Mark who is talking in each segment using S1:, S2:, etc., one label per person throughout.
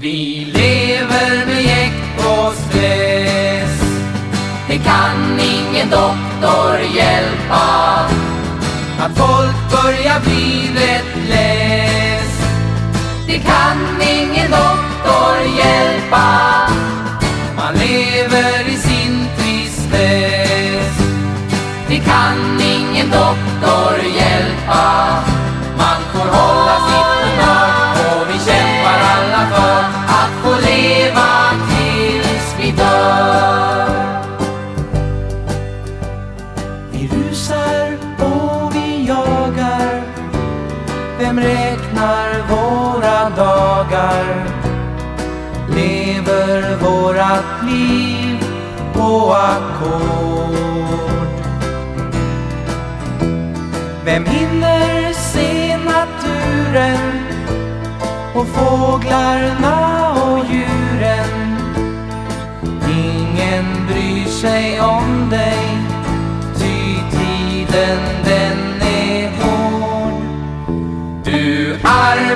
S1: Vi lever med jäkt och stress. Det kan ingen doktor hjälpa. Att folk börjar bli rätt less Det kan ingen doktor hjälpa. Man lever i sin tristess. Det kan Vi
S2: rusar och vi jagar Vem räknar våra dagar? Lever vårat liv på ackord? Vem hinner se naturen och fåglarna och djuren? Ingen bryr sig om
S1: det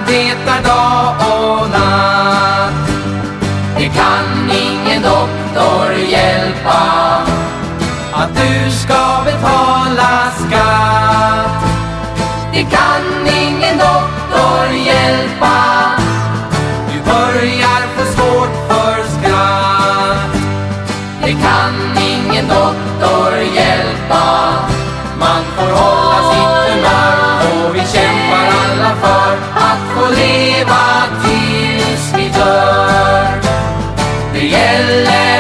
S1: arbetar dag och natt. Det kan ingen doktor hjälpa. Att du ska betala skatt. Det kan ingen doktor hjälpa. Du börjar få svårt för skratt. Det kan Det